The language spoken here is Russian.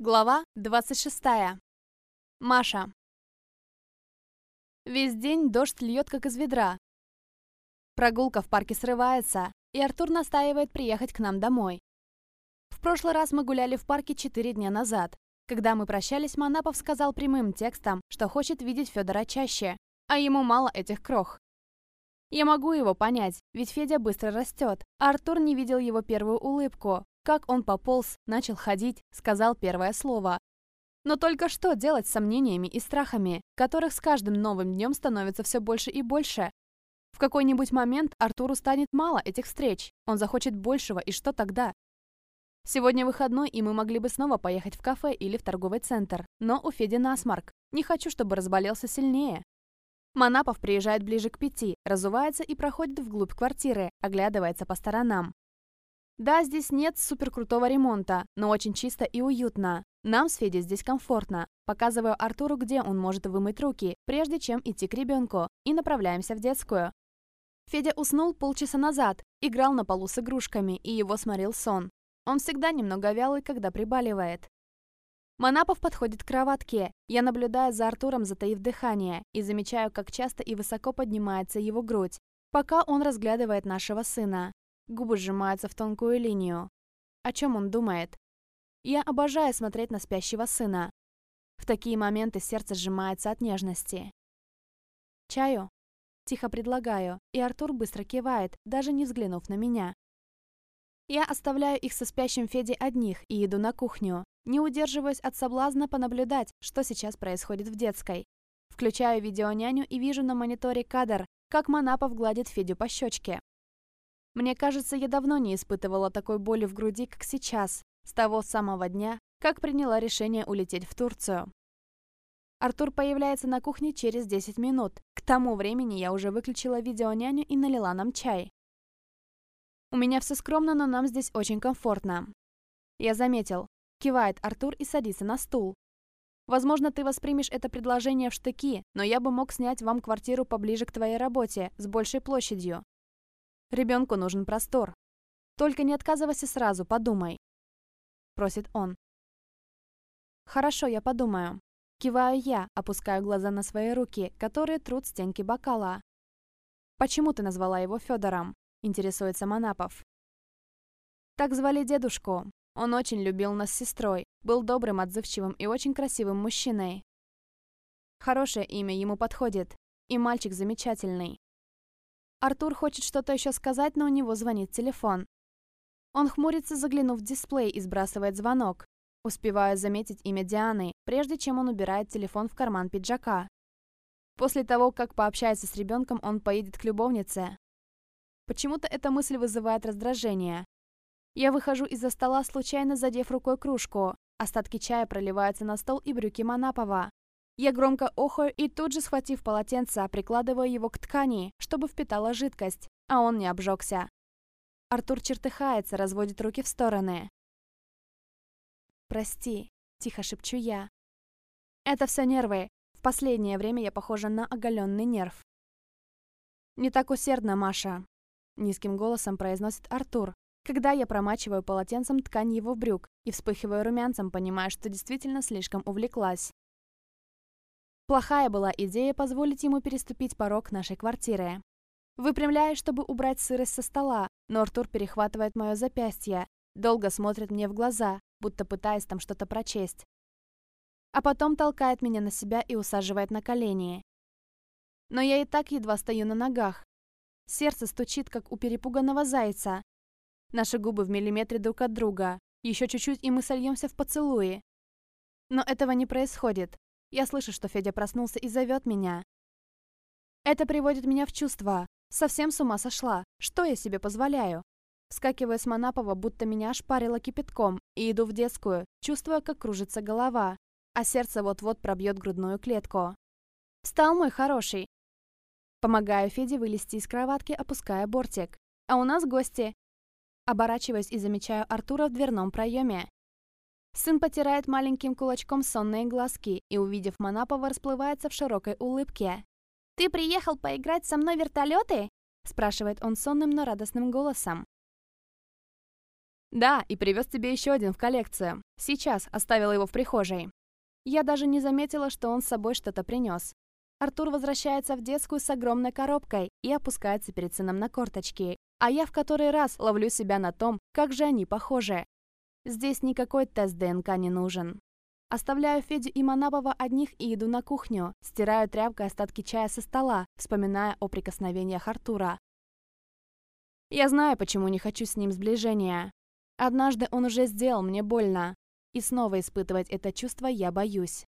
Глава 26. Маша. Весь день дождь льет как из ведра. Прогулка в парке срывается, и Артур настаивает приехать к нам домой. В прошлый раз мы гуляли в парке 4 дня назад. Когда мы прощались, Манапов сказал прямым текстом, что хочет видеть Федора чаще, а ему мало этих крох. Я могу его понять, ведь Федя быстро растет, а Артур не видел его первую улыбку, как он пополз, начал ходить, сказал первое слово. Но только что делать с сомнениями и страхами, которых с каждым новым днем становится все больше и больше? В какой-нибудь момент Артуру станет мало этих встреч, он захочет большего, и что тогда? Сегодня выходной, и мы могли бы снова поехать в кафе или в торговый центр. Но у Феди насморк. Не хочу, чтобы разболелся сильнее. Манапов приезжает ближе к пяти, разувается и проходит вглубь квартиры, оглядывается по сторонам. Да, здесь нет суперкрутого ремонта, но очень чисто и уютно. Нам с Федей здесь комфортно. Показываю Артуру, где он может вымыть руки, прежде чем идти к ребенку, и направляемся в детскую. Федя уснул полчаса назад, играл на полу с игрушками, и его сморил сон. Он всегда немного вялый, когда прибаливает. Манапов подходит к кроватке. Я наблюдаю за Артуром, затаив дыхание, и замечаю, как часто и высоко поднимается его грудь, пока он разглядывает нашего сына. Губы сжимаются в тонкую линию. О чем он думает? Я обожаю смотреть на спящего сына. В такие моменты сердце сжимается от нежности. «Чаю?» Тихо предлагаю, и Артур быстро кивает, даже не взглянув на меня. Я оставляю их со спящим Федей одних и иду на кухню. Не удерживаюсь от соблазна понаблюдать, что сейчас происходит в детской. Включаю видеоняню и вижу на мониторе кадр, как Манапов гладит Федю по щечке. Мне кажется, я давно не испытывала такой боли в груди, как сейчас, с того самого дня, как приняла решение улететь в Турцию. Артур появляется на кухне через 10 минут. К тому времени я уже выключила видеоняню и налила нам чай. У меня все скромно, но нам здесь очень комфортно. Я заметил. Кивает Артур и садится на стул. Возможно, ты воспримешь это предложение в штыки, но я бы мог снять вам квартиру поближе к твоей работе, с большей площадью. Ребенку нужен простор. Только не отказывайся сразу, подумай. Просит он. Хорошо, я подумаю. Киваю я, опускаю глаза на свои руки, которые трут стенки бокала. «Почему ты назвала его Федором?» – интересуется Манапов. Так звали дедушку. Он очень любил нас с сестрой, был добрым, отзывчивым и очень красивым мужчиной. Хорошее имя ему подходит, и мальчик замечательный. Артур хочет что-то еще сказать, но у него звонит телефон. Он хмурится, заглянув в дисплей и сбрасывает звонок. Успеваю заметить имя Дианы, прежде чем он убирает телефон в карман пиджака. После того, как пообщается с ребенком, он поедет к любовнице. Почему-то эта мысль вызывает раздражение. Я выхожу из-за стола, случайно задев рукой кружку. Остатки чая проливаются на стол и брюки Манапова. Я громко охаю и тут же, схватив полотенце, прикладываю его к ткани, чтобы впитала жидкость, а он не обжегся. Артур чертыхается, разводит руки в стороны. «Прости», — тихо шепчу я. «Это все нервы. В последнее время я похожа на оголенный нерв». «Не так усердно, Маша», — низким голосом произносит Артур, когда я промачиваю полотенцем ткань его брюк и вспыхиваю румянцем, понимая, что действительно слишком увлеклась. Плохая была идея позволить ему переступить порог нашей квартиры. Выпрямляюсь, чтобы убрать сырость со стола, но Артур перехватывает мое запястье, долго смотрит мне в глаза, будто пытаясь там что-то прочесть. А потом толкает меня на себя и усаживает на колени. Но я и так едва стою на ногах. Сердце стучит, как у перепуганного зайца. Наши губы в миллиметре друг от друга. Еще чуть-чуть, и мы сольемся в поцелуи. Но этого не происходит. Я слышу, что Федя проснулся и зовет меня. Это приводит меня в чувство. Совсем с ума сошла. Что я себе позволяю? Вскакиваю с Манапова, будто меня ошпарило кипятком, и иду в детскую, чувствуя, как кружится голова, а сердце вот-вот пробьет грудную клетку. «Встал, мой хороший!» Помогаю Феде вылезти из кроватки, опуская бортик. «А у нас гости!» Оборачиваюсь и замечаю Артура в дверном проеме. Сын потирает маленьким кулачком сонные глазки и, увидев Манапова, расплывается в широкой улыбке. «Ты приехал поиграть со мной в вертолеты?» спрашивает он сонным, но радостным голосом. Да, и привез тебе еще один в коллекцию. Сейчас оставила его в прихожей. Я даже не заметила, что он с собой что-то принес. Артур возвращается в детскую с огромной коробкой и опускается перед сыном на корточки. А я в который раз ловлю себя на том, как же они похожи. Здесь никакой тест ДНК не нужен. Оставляю Федю и Манапова одних и иду на кухню. Стираю тряпкой остатки чая со стола, вспоминая о прикосновениях Артура. Я знаю, почему не хочу с ним сближения. Однажды он уже сделал мне больно. И снова испытывать это чувство я боюсь.